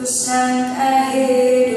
who sent ahead